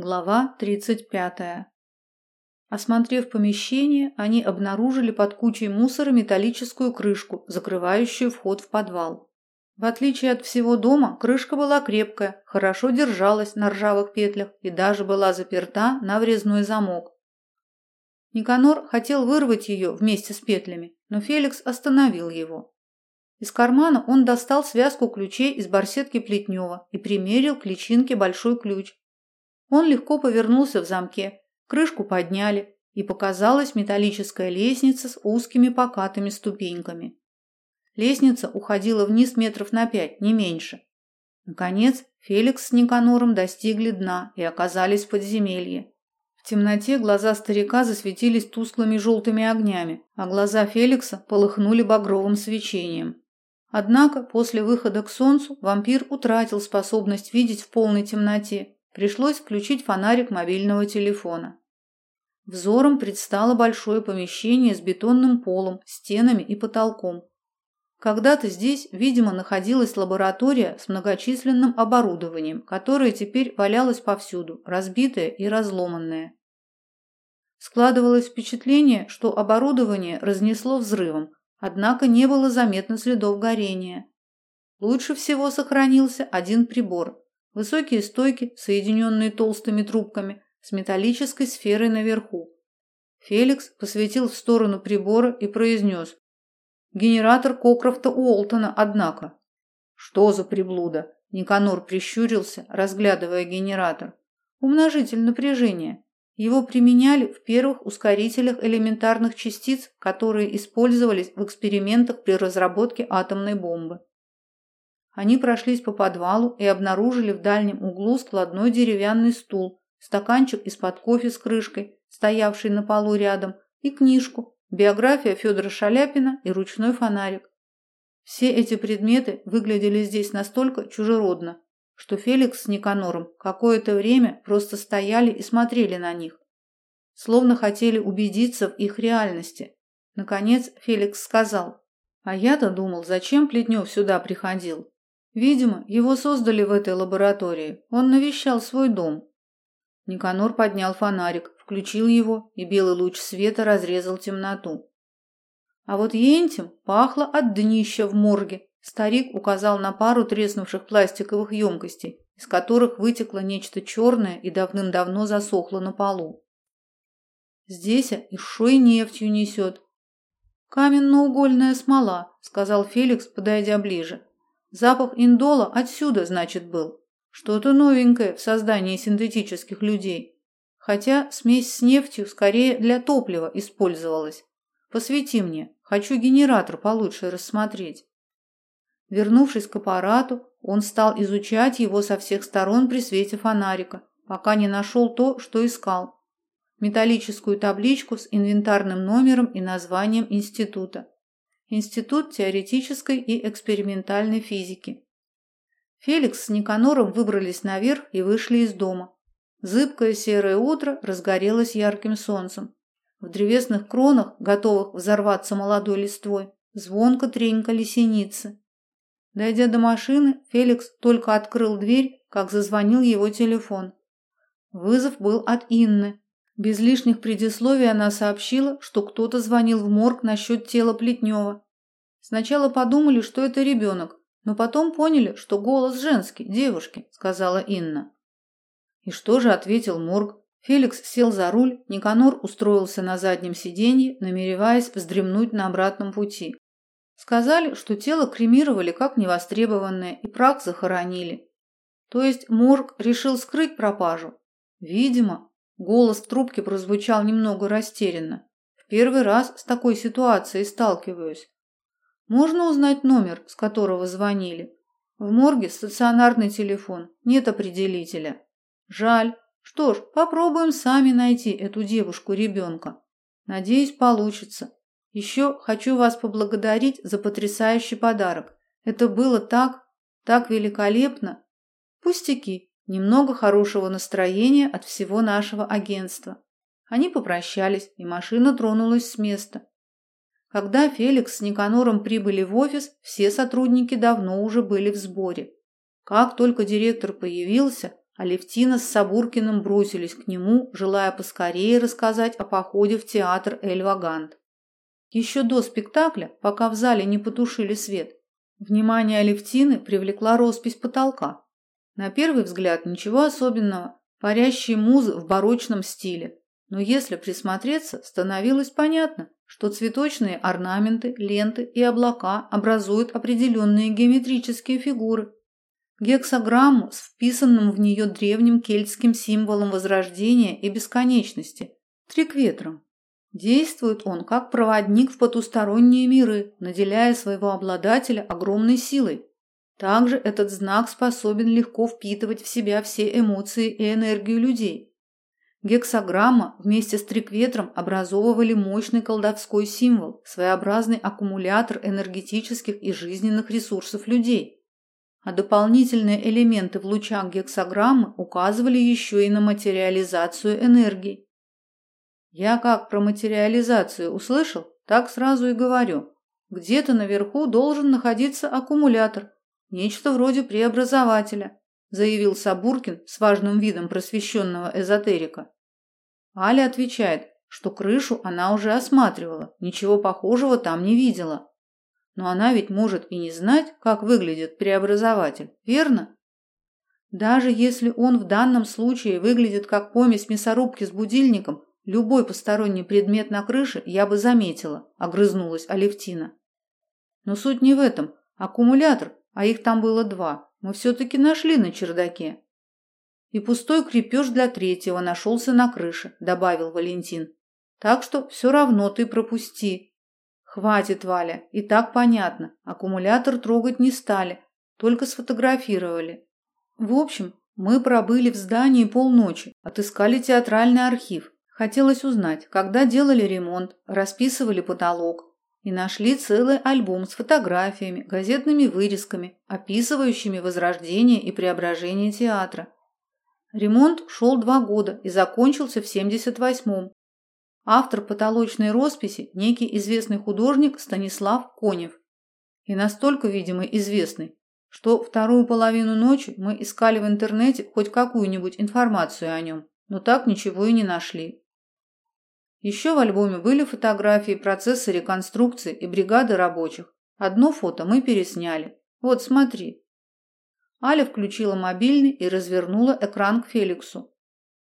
Глава 35. Осмотрев помещение, они обнаружили под кучей мусора металлическую крышку, закрывающую вход в подвал. В отличие от всего дома, крышка была крепкая, хорошо держалась на ржавых петлях и даже была заперта на врезной замок. Никанор хотел вырвать ее вместе с петлями, но Феликс остановил его. Из кармана он достал связку ключей из барсетки Плетнева и примерил к личинке большой ключ, он легко повернулся в замке, крышку подняли, и показалась металлическая лестница с узкими покатыми ступеньками. Лестница уходила вниз метров на пять, не меньше. Наконец, Феликс с Никанором достигли дна и оказались в подземелье. В темноте глаза старика засветились тусклыми желтыми огнями, а глаза Феликса полыхнули багровым свечением. Однако после выхода к солнцу вампир утратил способность видеть в полной темноте Пришлось включить фонарик мобильного телефона. Взором предстало большое помещение с бетонным полом, стенами и потолком. Когда-то здесь, видимо, находилась лаборатория с многочисленным оборудованием, которое теперь валялось повсюду, разбитое и разломанное. Складывалось впечатление, что оборудование разнесло взрывом, однако не было заметно следов горения. Лучше всего сохранился один прибор, Высокие стойки, соединенные толстыми трубками, с металлической сферой наверху. Феликс посветил в сторону прибора и произнес. «Генератор Кокрофта Уолтона, однако». «Что за приблуда?» Никанор прищурился, разглядывая генератор. «Умножитель напряжения. Его применяли в первых ускорителях элементарных частиц, которые использовались в экспериментах при разработке атомной бомбы. Они прошлись по подвалу и обнаружили в дальнем углу складной деревянный стул, стаканчик из-под кофе с крышкой, стоявший на полу рядом, и книжку, биография Федора Шаляпина и ручной фонарик. Все эти предметы выглядели здесь настолько чужеродно, что Феликс с Никанором какое-то время просто стояли и смотрели на них, словно хотели убедиться в их реальности. Наконец Феликс сказал, «А я-то думал, зачем Плетнев сюда приходил? Видимо, его создали в этой лаборатории. Он навещал свой дом. Никанор поднял фонарик, включил его, и белый луч света разрезал темноту. А вот ентем пахло от днища в морге. Старик указал на пару треснувших пластиковых емкостей, из которых вытекло нечто черное и давным-давно засохло на полу. Здесь и шой нефтью несет. Каменно-угольная смола, сказал Феликс, подойдя ближе. Запах индола отсюда, значит, был. Что-то новенькое в создании синтетических людей. Хотя смесь с нефтью скорее для топлива использовалась. Посвети мне, хочу генератор получше рассмотреть. Вернувшись к аппарату, он стал изучать его со всех сторон при свете фонарика, пока не нашел то, что искал. Металлическую табличку с инвентарным номером и названием института. Институт теоретической и экспериментальной физики. Феликс с Никанором выбрались наверх и вышли из дома. Зыбкое серое утро разгорелось ярким солнцем. В древесных кронах, готовых взорваться молодой листвой, звонко тренькали синицы. Дойдя до машины, Феликс только открыл дверь, как зазвонил его телефон. Вызов был от Инны. Без лишних предисловий она сообщила, что кто-то звонил в морг насчет тела Плетнева. Сначала подумали, что это ребенок, но потом поняли, что голос женский, девушки, сказала Инна. И что же ответил морг? Феликс сел за руль, Никанор устроился на заднем сиденье, намереваясь вздремнуть на обратном пути. Сказали, что тело кремировали как невостребованное и прах захоронили. То есть морг решил скрыть пропажу? Видимо, Голос в трубке прозвучал немного растерянно. В первый раз с такой ситуацией сталкиваюсь. Можно узнать номер, с которого звонили? В морге стационарный телефон, нет определителя. Жаль. Что ж, попробуем сами найти эту девушку-ребенка. Надеюсь, получится. Еще хочу вас поблагодарить за потрясающий подарок. Это было так, так великолепно. Пустяки, Немного хорошего настроения от всего нашего агентства. Они попрощались, и машина тронулась с места. Когда Феликс с Никанором прибыли в офис, все сотрудники давно уже были в сборе. Как только директор появился, Алевтина с Сабуркиным бросились к нему, желая поскорее рассказать о походе в театр Эльвагант. Еще до спектакля, пока в зале не потушили свет, внимание Алевтины привлекла роспись потолка. На первый взгляд ничего особенного, парящие музы в барочном стиле. Но если присмотреться, становилось понятно, что цветочные орнаменты, ленты и облака образуют определенные геометрические фигуры. Гексограмму с вписанным в нее древним кельтским символом возрождения и бесконечности – трикветром. Действует он как проводник в потусторонние миры, наделяя своего обладателя огромной силой. Также этот знак способен легко впитывать в себя все эмоции и энергию людей. Гексограмма вместе с трикветром образовывали мощный колдовской символ, своеобразный аккумулятор энергетических и жизненных ресурсов людей. А дополнительные элементы в лучах гексограммы указывали еще и на материализацию энергии. Я как про материализацию услышал, так сразу и говорю. Где-то наверху должен находиться аккумулятор, нечто вроде преобразователя, заявил Сабуркин с важным видом просвещенного эзотерика. Аля отвечает, что крышу она уже осматривала, ничего похожего там не видела. Но она ведь может и не знать, как выглядит преобразователь, верно? Даже если он в данном случае выглядит как помесь мясорубки с будильником, Любой посторонний предмет на крыше я бы заметила, огрызнулась Алевтина. Но суть не в этом. Аккумулятор, а их там было два, мы все-таки нашли на чердаке. И пустой крепеж для третьего нашелся на крыше, добавил Валентин. Так что все равно ты пропусти. Хватит, Валя, и так понятно. Аккумулятор трогать не стали, только сфотографировали. В общем, мы пробыли в здании полночи, отыскали театральный архив, Хотелось узнать, когда делали ремонт, расписывали потолок и нашли целый альбом с фотографиями, газетными вырезками, описывающими возрождение и преображение театра. Ремонт шел два года и закончился в 78-м. Автор потолочной росписи – некий известный художник Станислав Конев. И настолько, видимо, известный, что вторую половину ночи мы искали в интернете хоть какую-нибудь информацию о нем, но так ничего и не нашли. Еще в альбоме были фотографии процесса реконструкции и бригады рабочих. Одно фото мы пересняли. Вот, смотри. Аля включила мобильный и развернула экран к Феликсу.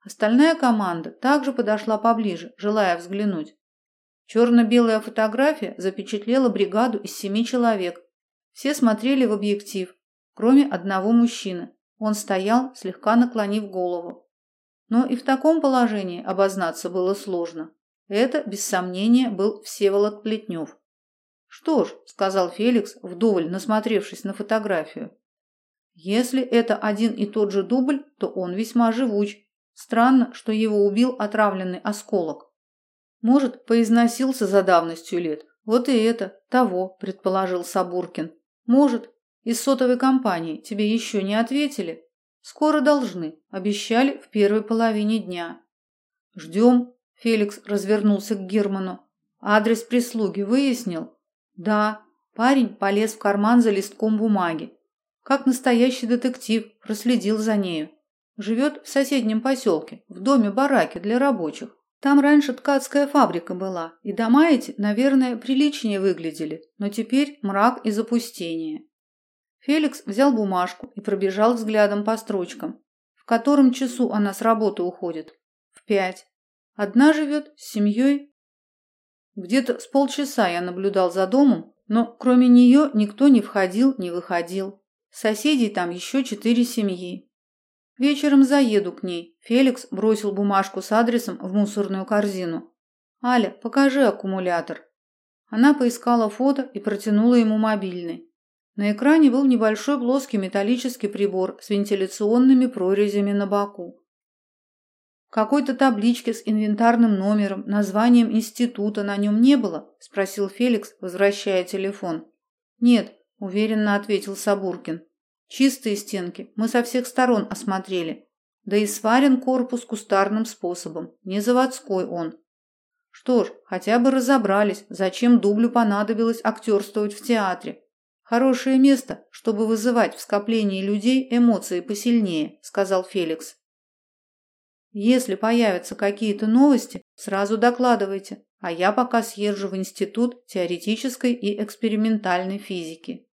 Остальная команда также подошла поближе, желая взглянуть. Черно-белая фотография запечатлела бригаду из семи человек. Все смотрели в объектив, кроме одного мужчины. Он стоял, слегка наклонив голову. Но и в таком положении обознаться было сложно. Это, без сомнения, был Всеволод Плетнев. «Что ж», — сказал Феликс, вдоволь насмотревшись на фотографию, «если это один и тот же дубль, то он весьма живуч. Странно, что его убил отравленный осколок. Может, поизносился за давностью лет. Вот и это, того», — предположил Сабуркин. «Может, из сотовой компании тебе еще не ответили?» «Скоро должны. Обещали в первой половине дня». «Ждем», Феликс развернулся к Герману. Адрес прислуги выяснил? Да. Парень полез в карман за листком бумаги. Как настоящий детектив проследил за нею. Живет в соседнем поселке, в доме-бараке для рабочих. Там раньше ткацкая фабрика была, и дома эти, наверное, приличнее выглядели, но теперь мрак и запустение. Феликс взял бумажку и пробежал взглядом по строчкам. В котором часу она с работы уходит? В пять. Одна живет с семьей. Где-то с полчаса я наблюдал за домом, но кроме нее никто не входил, не выходил. Соседей там еще четыре семьи. Вечером заеду к ней. Феликс бросил бумажку с адресом в мусорную корзину. Аля, покажи аккумулятор. Она поискала фото и протянула ему мобильный. На экране был небольшой плоский металлический прибор с вентиляционными прорезями на боку. Какой-то таблички с инвентарным номером, названием института на нем не было? спросил Феликс, возвращая телефон. Нет, уверенно ответил Сабуркин. Чистые стенки, мы со всех сторон осмотрели. Да и сварен корпус кустарным способом, не заводской он. Что ж, хотя бы разобрались, зачем дублю понадобилось актерствовать в театре. Хорошее место, чтобы вызывать в скоплении людей эмоции посильнее, сказал Феликс. Если появятся какие-то новости, сразу докладывайте, а я пока съезжу в Институт теоретической и экспериментальной физики.